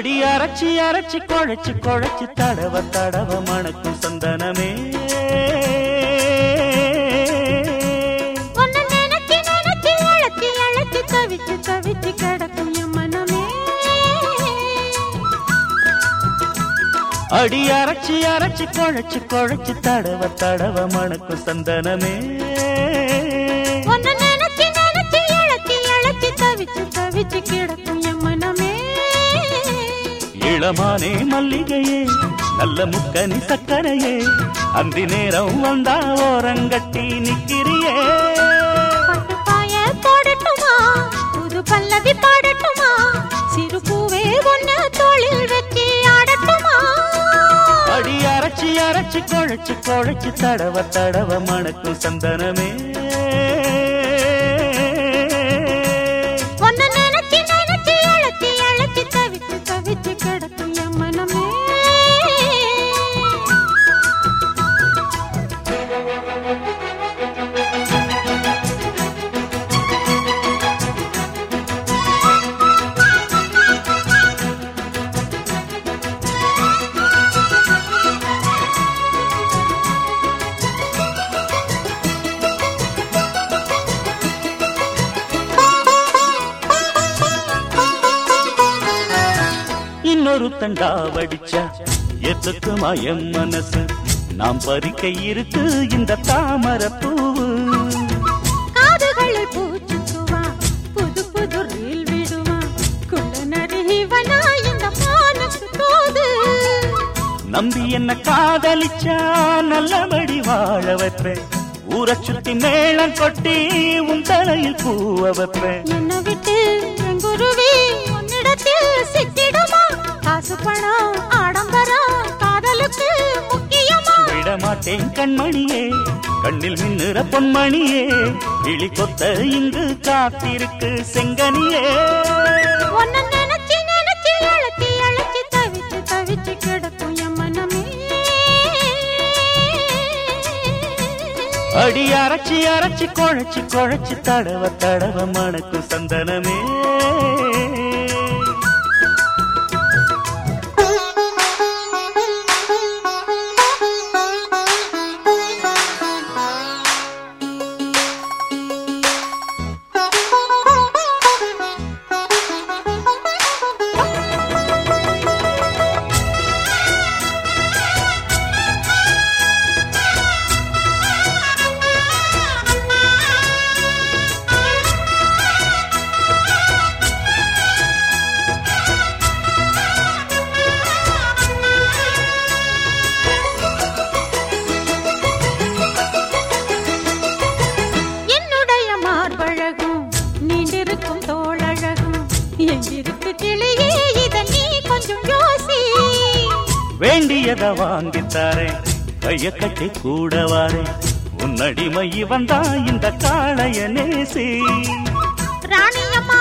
அடி அரைச்சி அரைச்சி குழைச்சி குழைச்சி தடவ தடவ மணக்கும் சந்தனமே. தவிச்சு தவிச்சு கிடக்கும் மனமே அடி அரைச்சி அரைச்சி குழைச்சி குழைச்சி தடவ தடவ மணக்கும் சந்தனமே. தவிச்சு தவிச்சு கிடக்கும் இளமானே மல்லிகையே நல்ல முக்கனி சக்கரையே அந்தி நேரம் வந்தா ஓரங்கட்டி நிக்கிறியே. போடட்டுமா? புது பல்லவி பாடட்டுமா? சிறு பூவே ஒன்னு தோளில் வச்சு ஆடட்டுமா? அடி அரைச்சி அரைச்சி குழைச்சி குழைச்சி தடவ தடவ மணக்கும் சந்தனமே. உன்னை இன்னொரு தண்டா வடிச்சா எத்துக்குமா என் மனசு? நாம் பறிக்க இருக்கு இந்த தாமர பூவு. காதுகளில் பூச்சுக்குவா புது புது ரீல் விடுவா குள்ள நரிவனா இந்த மானுக்கு தோது? நம்பி என்ன காதலிச்சா? நல்லபடி வாழ வைப்பேன் ஊரை சுத்தி மேளம் கொட்டி உன் தலையில் பூவ வைப்பேன் என்னை விட்டு மாட்டேன் கண்மணியே. கண்ணில் மின்னுற பொன்மணியே. கிளி கொத்த இங்கு காத்திருக்கு செங்கனியே. அடி அரைச்சி அரைச்சி குழைச்சி குழைச்சி தடவ தடவ மணக்கும் சந்தனமே. எங்கிருக்கு கிளியே இத நீ கொஞ்சம் யோசி. வேண்டியத வாங்கித்தாரேன் கைய கட்டி கூட வாரேன் உன்னடிமை வந்தா இந்த காளைய நேசி. ராணியம்மா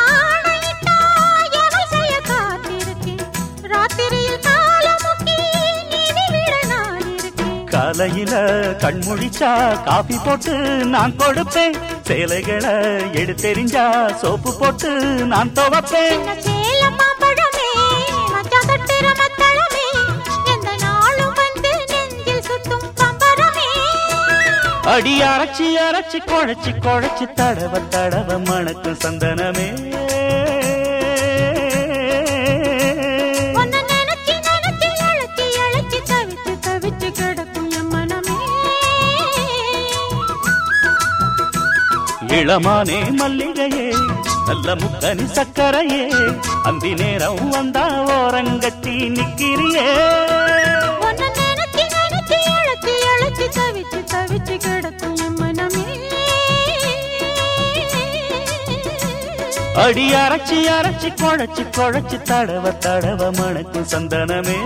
காலையில கண்முழிச்சா காபி போட்டு நான் கொடுப்பேன். சேலைகளை எடுத்தெறிஞ்சா சோப்பு போட்டு நான் துவப்பேன் அடி அரைச்சி அரைச்சி குழைச்சி குழைச்சி தடவ தடவ மணக்கும் சந்தனமே. இளமானே மல்லிகையே நல்ல முக்கனி சக்கரையே அந்தி நேரம் வந்தா ஓரங்கட்டி நிக்கிறியே. தவிச்சு தவிச்சு கிடக்கும் மனமே. அடி அரைச்சி அரைச்சி குழைச்சி குழைச்சி தடவ தடவ மணக்கும் சந்தனமே.